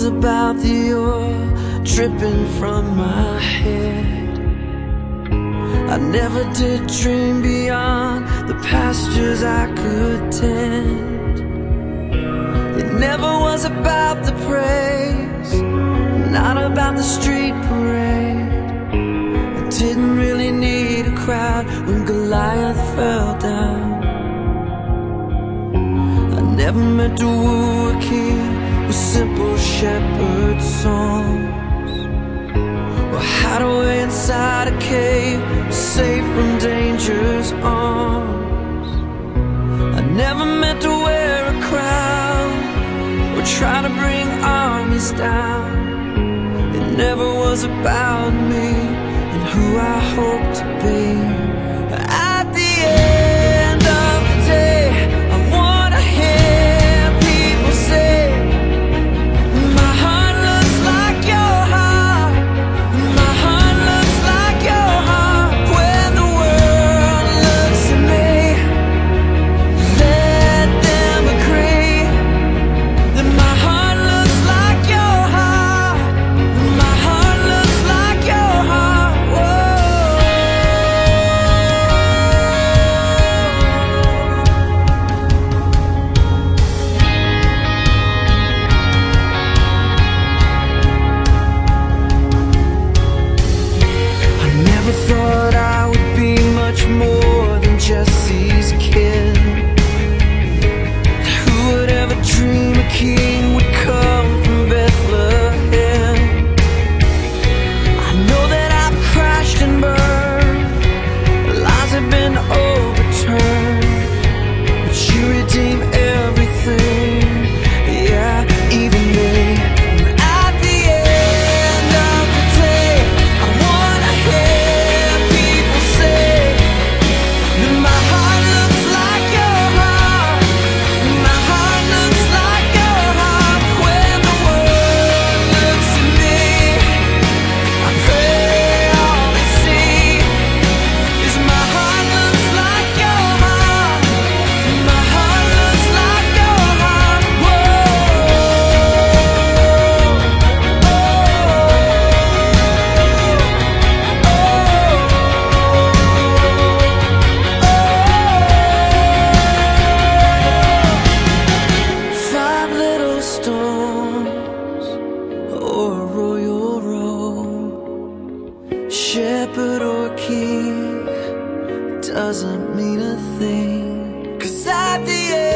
was about the oil dripping from my head. I never did dream beyond the pastures I could tend. It never was about the praise, not about the street parade. I didn't really need a crowd when Goliath fell down. I never meant to woo a king with simple shepherd songs. Or hide away inside a cave, safe from danger's arms. I never meant to wear a crown or try to bring armies down. It never was about me and who I hope to be. living doesn't mean a thing. Cause at the end.